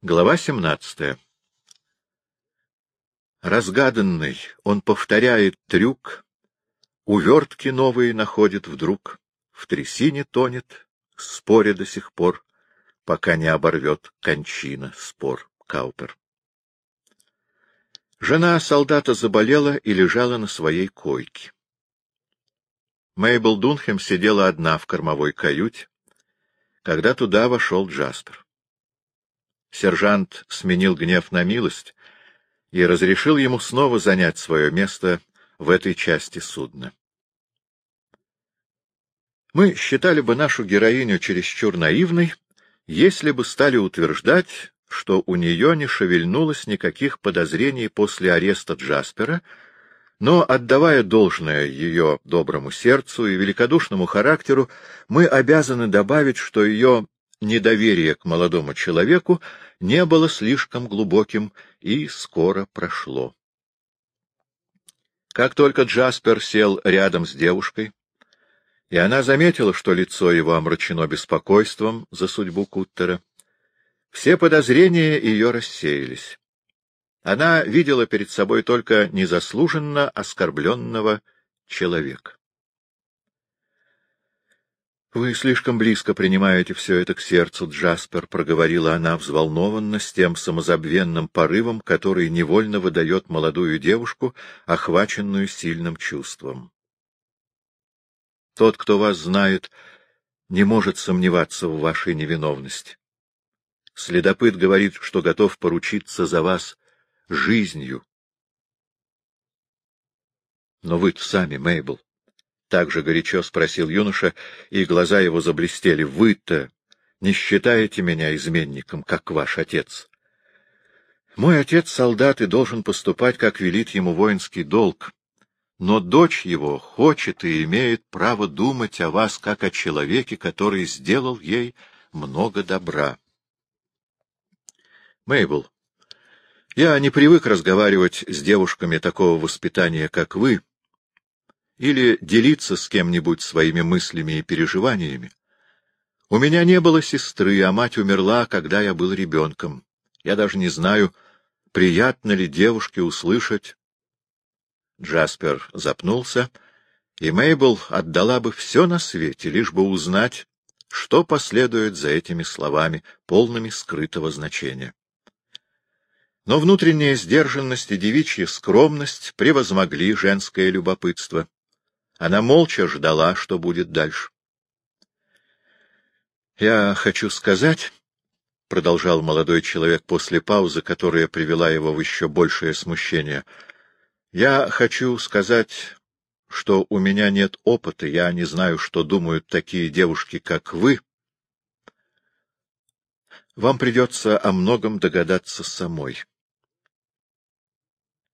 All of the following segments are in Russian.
Глава 17 Разгаданный, он повторяет трюк, увертки новые находит вдруг, в трясине тонет, споря до сих пор, пока не оборвет кончина спор Каупер. Жена солдата заболела и лежала на своей койке. Мейбл Дунхем сидела одна в кормовой каюте, когда туда вошел Джаспер. Сержант сменил гнев на милость и разрешил ему снова занять свое место в этой части судна. Мы считали бы нашу героиню чересчур наивной, если бы стали утверждать, что у нее не шевельнулось никаких подозрений после ареста Джаспера, но, отдавая должное ее доброму сердцу и великодушному характеру, мы обязаны добавить, что ее недоверие к молодому человеку не было слишком глубоким и скоро прошло. Как только Джаспер сел рядом с девушкой, и она заметила, что лицо его омрачено беспокойством за судьбу Куттера, все подозрения ее рассеялись. Она видела перед собой только незаслуженно оскорбленного человека. — Вы слишком близко принимаете все это к сердцу, Джаспер, — проговорила она взволнованно с тем самозабвенным порывом, который невольно выдает молодую девушку, охваченную сильным чувством. Тот, кто вас знает, не может сомневаться в вашей невиновности. Следопыт говорит, что готов поручиться за вас жизнью. Но вы-то сами, Мейбл, — так же горячо спросил юноша, и глаза его заблестели. — Вы-то не считаете меня изменником, как ваш отец? Мой отец солдат и должен поступать, как велит ему воинский долг. Но дочь его хочет и имеет право думать о вас, как о человеке, который сделал ей много добра. Мейбл, я не привык разговаривать с девушками такого воспитания, как вы, или делиться с кем-нибудь своими мыслями и переживаниями. У меня не было сестры, а мать умерла, когда я был ребенком. Я даже не знаю, приятно ли девушке услышать. Джаспер запнулся, и Мейбл отдала бы все на свете, лишь бы узнать, что последует за этими словами, полными скрытого значения. Но внутренняя сдержанность и девичья скромность превозмогли женское любопытство. Она молча ждала, что будет дальше. — Я хочу сказать, — продолжал молодой человек после паузы, которая привела его в еще большее смущение, — я хочу сказать, что у меня нет опыта, я не знаю, что думают такие девушки, как вы. Вам придется о многом догадаться самой.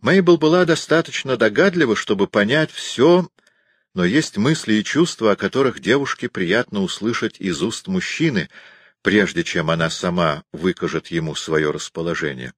Мейбл была достаточно догадлива, чтобы понять все но есть мысли и чувства, о которых девушке приятно услышать из уст мужчины, прежде чем она сама выкажет ему свое расположение.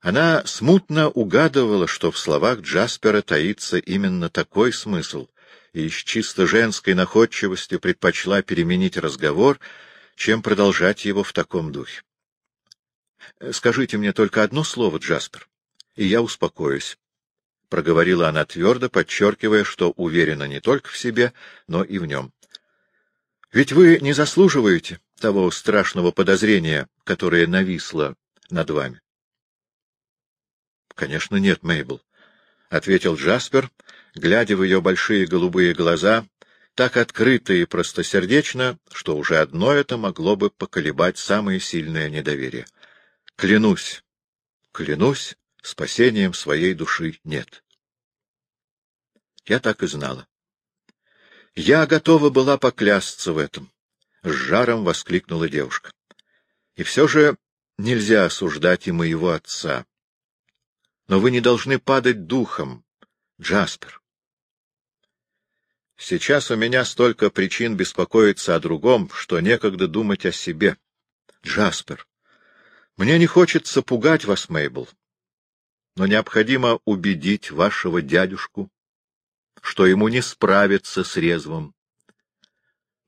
Она смутно угадывала, что в словах Джаспера таится именно такой смысл, и с чисто женской находчивостью предпочла переменить разговор, чем продолжать его в таком духе. — Скажите мне только одно слово, Джаспер, и я успокоюсь. — проговорила она твердо, подчеркивая, что уверена не только в себе, но и в нем. — Ведь вы не заслуживаете того страшного подозрения, которое нависло над вами. — Конечно, нет, Мейбл, — ответил Джаспер, глядя в ее большие голубые глаза, так открыто и простосердечно, что уже одно это могло бы поколебать самое сильное недоверие. — Клянусь, клянусь, спасением своей души нет. Я так и знала. Я готова была поклясться в этом, — с жаром воскликнула девушка. И все же нельзя осуждать и моего отца. Но вы не должны падать духом, Джаспер. Сейчас у меня столько причин беспокоиться о другом, что некогда думать о себе. Джаспер, мне не хочется пугать вас, Мейбл, но необходимо убедить вашего дядюшку, что ему не справиться с резвым.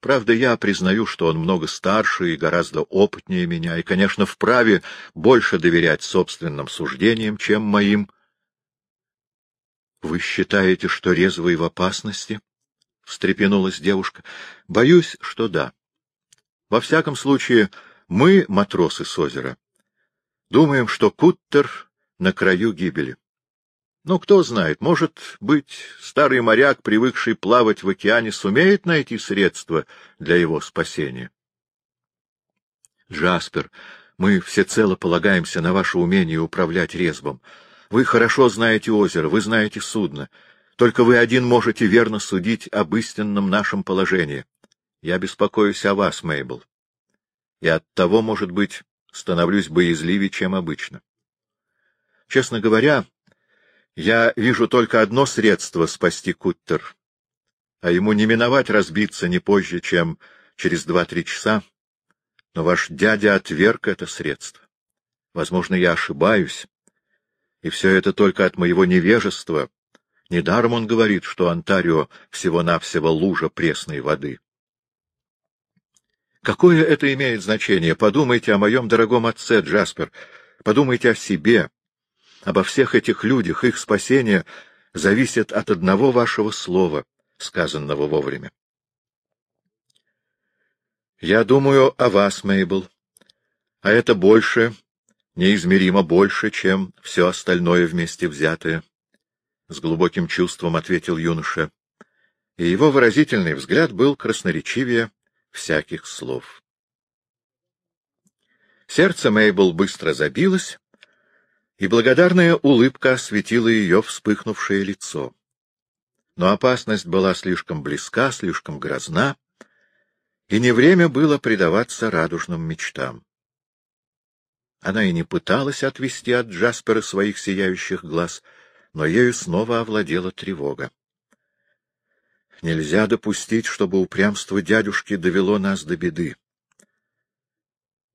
Правда, я признаю, что он много старше и гораздо опытнее меня, и, конечно, вправе больше доверять собственным суждениям, чем моим. — Вы считаете, что резвый в опасности? — встрепенулась девушка. — Боюсь, что да. Во всяком случае, мы, матросы с озера, думаем, что Куттер на краю гибели. Ну, кто знает, может быть, старый моряк, привыкший плавать в океане, сумеет найти средства для его спасения. Джаспер, мы всецело полагаемся на ваше умение управлять резбом. Вы хорошо знаете озеро, вы знаете судно. Только вы один можете верно судить об истинном нашем положении. Я беспокоюсь о вас, Мейбл. И от того, может быть, становлюсь боязливее, чем обычно. Честно говоря, я вижу только одно средство спасти Куттер, а ему не миновать разбиться не позже, чем через два-три часа, но ваш дядя отверг это средство. Возможно, я ошибаюсь, и все это только от моего невежества. Недаром он говорит, что Онтарио всего-навсего лужа пресной воды. Какое это имеет значение? Подумайте о моем дорогом отце, Джаспер. Подумайте о себе. Обо всех этих людях, их спасение зависит от одного вашего слова, сказанного вовремя. Я думаю о вас, Мейбл, а это больше, неизмеримо больше, чем все остальное вместе взятое. С глубоким чувством ответил юноша, и его выразительный взгляд был красноречивее всяких слов. Сердце Мейбл быстро забилось, и благодарная улыбка осветила ее вспыхнувшее лицо. Но опасность была слишком близка, слишком грозна, и не время было предаваться радужным мечтам. Она и не пыталась отвести от Джаспера своих сияющих глаз, но ею снова овладела тревога. Нельзя допустить, чтобы упрямство дядюшки довело нас до беды.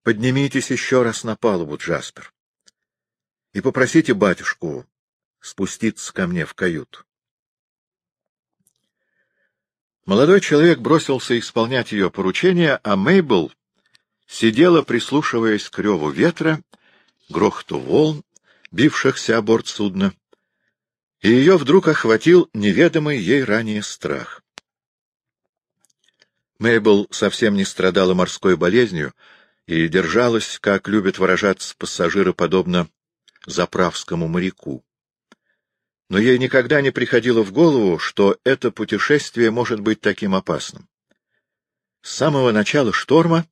Поднимитесь еще раз на палубу, Джаспер и попросите батюшку спуститься ко мне в каюту. Молодой человек бросился исполнять ее поручение, а Мейбл сидела, прислушиваясь к реву ветра, грохоту волн, бившихся о борт судна, и ее вдруг охватил неведомый ей ранее страх. Мейбл совсем не страдала морской болезнью и держалась, как любят выражаться пассажиры, подобно заправскому моряку. Но ей никогда не приходило в голову, что это путешествие может быть таким опасным. С самого начала шторма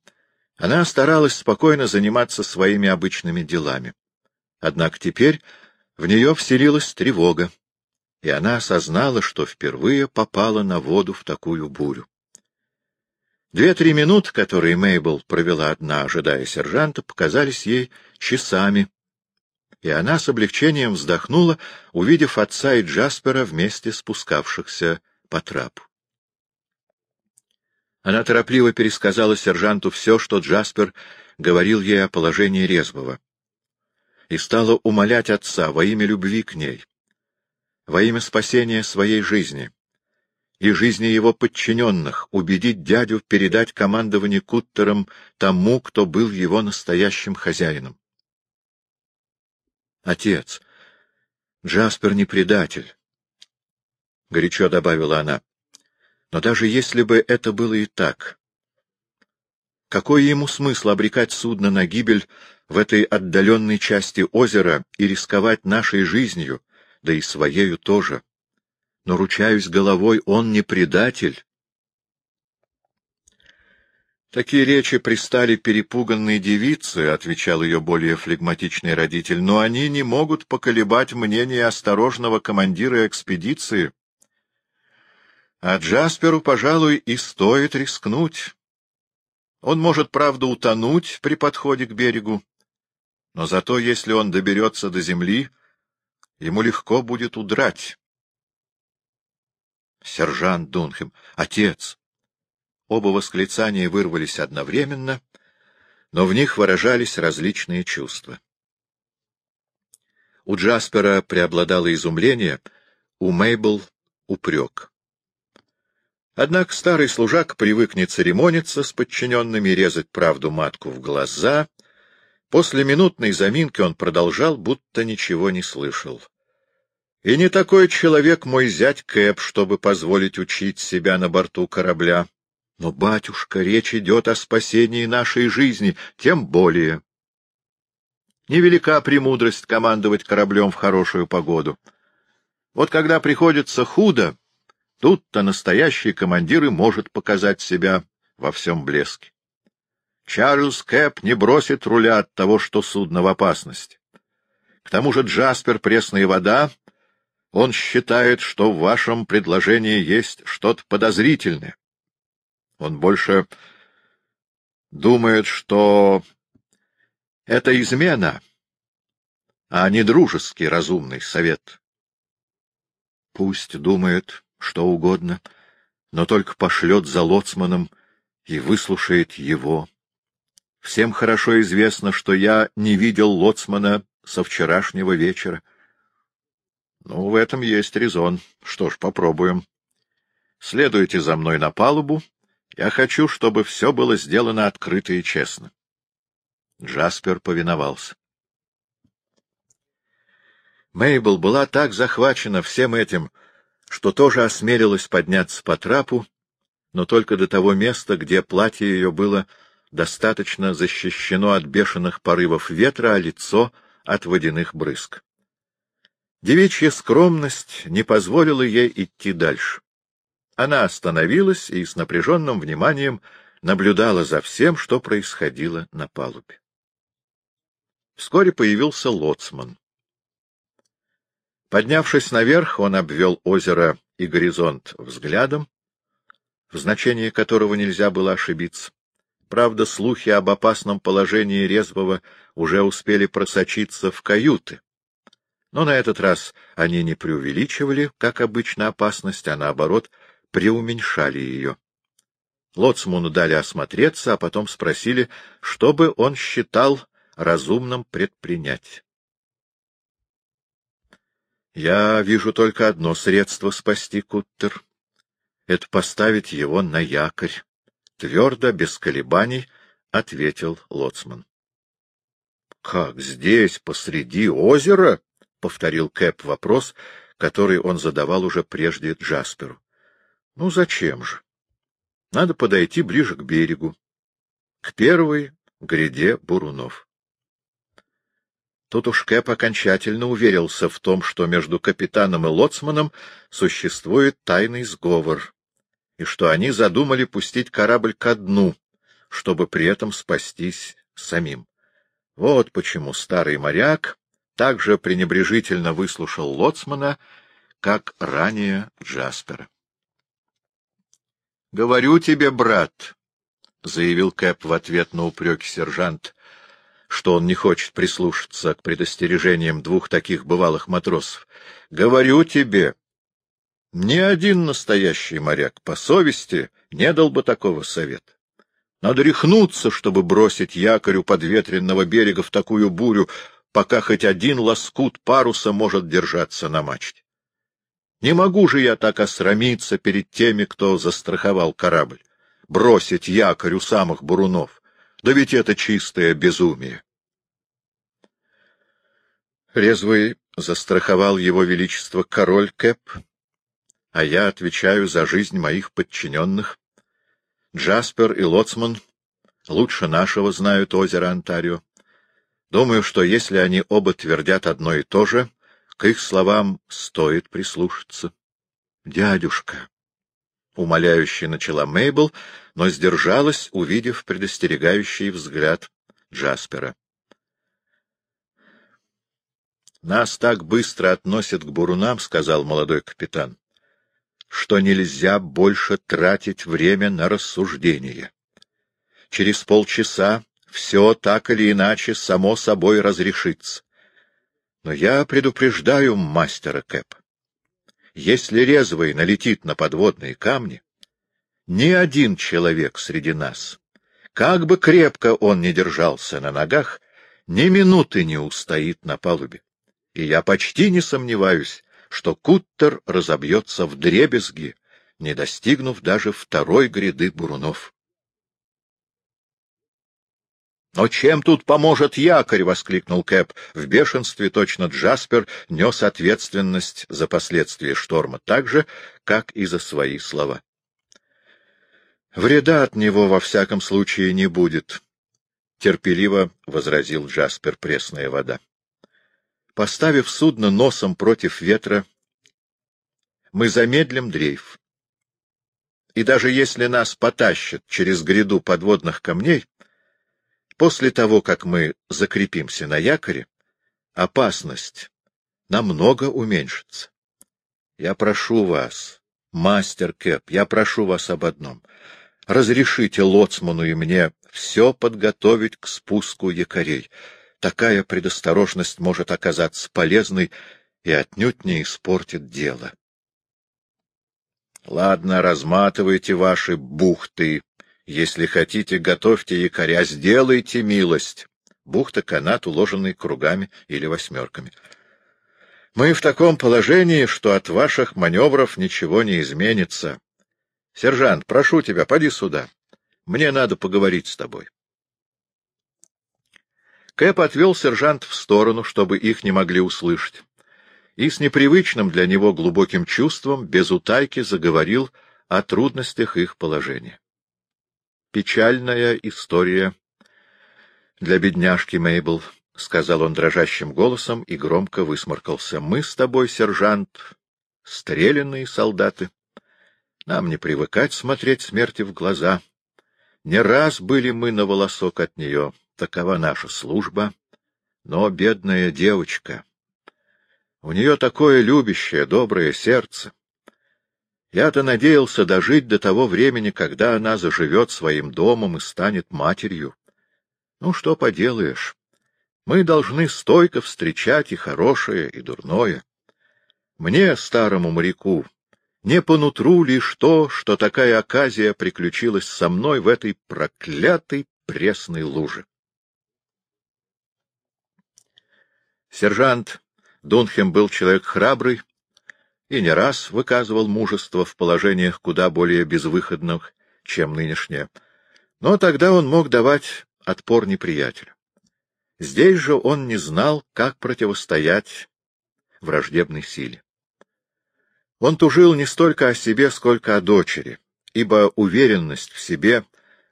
она старалась спокойно заниматься своими обычными делами. Однако теперь в нее вселилась тревога, и она осознала, что впервые попала на воду в такую бурю. Две-три минуты, которые Мейбл провела одна, ожидая сержанта, показались ей часами, и она с облегчением вздохнула, увидев отца и Джаспера вместе спускавшихся по трапу. Она торопливо пересказала сержанту все, что Джаспер говорил ей о положении Резбова, и стала умолять отца во имя любви к ней, во имя спасения своей жизни и жизни его подчиненных, убедить дядю передать командование Куттером тому, кто был его настоящим хозяином. Отец, Джаспер не предатель, — горячо добавила она. Но даже если бы это было и так, какой ему смысл обрекать судно на гибель в этой отдаленной части озера и рисковать нашей жизнью, да и своею тоже? Но, ручаюсь головой, он не предатель. Такие речи пристали перепуганной девице, — отвечал ее более флегматичный родитель, — но они не могут поколебать мнение осторожного командира экспедиции. А Джасперу, пожалуй, и стоит рискнуть. Он может, правда, утонуть при подходе к берегу, но зато, если он доберется до земли, ему легко будет удрать. Сержант Дунхем. Отец! Оба восклицания вырвались одновременно, но в них выражались различные чувства. У Джаспера преобладало изумление, у Мейбл — упрек. Однако старый служак привык не церемониться с подчиненными, резать правду матку в глаза. После минутной заминки он продолжал, будто ничего не слышал. И не такой человек мой зять Кэп, чтобы позволить учить себя на борту корабля. Но, батюшка, речь идет о спасении нашей жизни, тем более. Невелика премудрость командовать кораблем в хорошую погоду. Вот когда приходится худо, тут-то настоящий командир и может показать себя во всем блеске. Чарльз Кэп не бросит руля от того, что судно в опасности. К тому же Джаспер — пресная вода, он считает, что в вашем предложении есть что-то подозрительное. Он больше думает, что это измена, а не дружеский разумный совет. Пусть думает что угодно, но только пошлет за лоцманом и выслушает его. Всем хорошо известно, что я не видел лоцмана со вчерашнего вечера. Ну, в этом есть резон. Что ж, попробуем. Следуйте за мной на палубу. Я хочу, чтобы все было сделано открыто и честно. Джаспер повиновался. Мейбл была так захвачена всем этим, что тоже осмелилась подняться по трапу, но только до того места, где платье ее было достаточно защищено от бешеных порывов ветра, а лицо — от водяных брызг. Девичья скромность не позволила ей идти дальше. Она остановилась и с напряженным вниманием наблюдала за всем, что происходило на палубе. Вскоре появился лоцман. Поднявшись наверх, он обвел озеро и горизонт взглядом, в значении которого нельзя было ошибиться. Правда, слухи об опасном положении резвого уже успели просочиться в каюты. Но на этот раз они не преувеличивали, как обычно, опасность, а наоборот, преуменьшали ее. Лоцману дали осмотреться, а потом спросили, что бы он считал разумным предпринять. — Я вижу только одно средство спасти Куттер — это поставить его на якорь, — твердо, без колебаний, ответил Лоцман. — Как здесь, посреди озера? — повторил Кэп вопрос, который он задавал уже прежде Джасперу. — Ну, зачем же? Надо подойти ближе к берегу, к первой гряде бурунов. Тут уж Кэп окончательно уверился в том, что между капитаном и лоцманом существует тайный сговор, и что они задумали пустить корабль ко дну, чтобы при этом спастись самим. Вот почему старый моряк также пренебрежительно выслушал лоцмана, как ранее Джаспера. — Говорю тебе, брат, — заявил Кэп в ответ на упреки сержант, что он не хочет прислушаться к предостережениям двух таких бывалых матросов. Говорю тебе, ни один настоящий моряк по совести не дал бы такого совета. Надо рехнуться, чтобы бросить якорь у подветренного берега в такую бурю, пока хоть один лоскут паруса может держаться на мачте. Не могу же я так осрамиться перед теми, кто застраховал корабль, бросить якорь у самых бурунов. Да ведь это чистое безумие. Резвый застраховал его величество король Кэп, а я отвечаю за жизнь моих подчиненных. Джаспер и Лоцман лучше нашего знают озеро Онтарио. Думаю, что если они оба твердят одно и то же, к их словам стоит прислушаться. — Дядюшка! — умоляюще начала Мейбл, но сдержалась, увидев предостерегающий взгляд Джаспера. «Нас так быстро относят к бурунам, — сказал молодой капитан, — что нельзя больше тратить время на рассуждение. Через полчаса все так или иначе само собой разрешится. Но я предупреждаю мастера Кэп. Если резвый налетит на подводные камни, ни один человек среди нас, как бы крепко он ни держался на ногах, ни минуты не устоит на палубе. И я почти не сомневаюсь, что Куттер разобьется в дребезги, не достигнув даже второй гряды бурунов. «Но чем тут поможет якорь?» — воскликнул Кэп. В бешенстве точно Джаспер нес ответственность за последствия шторма, так же, как и за свои слова. «Вреда от него во всяком случае не будет», — терпеливо возразил Джаспер пресная вода. «Поставив судно носом против ветра, мы замедлим дрейф. И даже если нас потащат через гряду подводных камней, После того, как мы закрепимся на якоре, опасность намного уменьшится. Я прошу вас, мастер Кэп, я прошу вас об одном. Разрешите лоцману и мне все подготовить к спуску якорей. Такая предосторожность может оказаться полезной и отнюдь не испортит дело. Ладно, разматывайте ваши бухты, если хотите, готовьте якоря, сделайте милость. Бухта, канат, уложенный кругами или восьмерками. Мы в таком положении, что от ваших маневров ничего не изменится. Сержант, прошу тебя, поди сюда. Мне надо поговорить с тобой. Кэп отвел сержант в сторону, чтобы их не могли услышать, и с непривычным для него глубоким чувством без утайки заговорил о трудностях их положения. Печальная история для бедняжки Мейбл, — сказал он дрожащим голосом и громко высморкался. — Мы с тобой, сержант, стрелянные солдаты. Нам не привыкать смотреть смерти в глаза. Не раз были мы на волосок от нее, такова наша служба. Но бедная девочка... У нее такое любящее, доброе сердце. Я-то надеялся дожить до того времени, когда она заживет своим домом и станет матерью. Ну, что поделаешь. Мы должны стойко встречать и хорошее, и дурное. Мне, старому моряку, не по нутру лишь то, что такая оказия приключилась со мной в этой проклятой пресной луже. Сержант Дунхем был человек храбрый, и не раз выказывал мужество в положениях куда более безвыходных, чем нынешнее. Но тогда он мог давать отпор неприятелю. Здесь же он не знал, как противостоять враждебной силе. Он тужил не столько о себе, сколько о дочери, ибо уверенность в себе,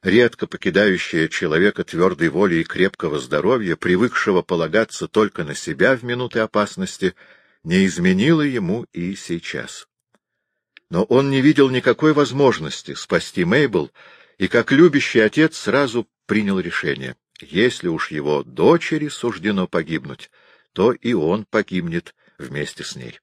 редко покидающая человека твердой воли и крепкого здоровья, привыкшего полагаться только на себя в минуты опасности, — не изменило ему и сейчас. Но он не видел никакой возможности спасти Мейбл, и как любящий отец сразу принял решение. Если уж его дочери суждено погибнуть, то и он погибнет вместе с ней.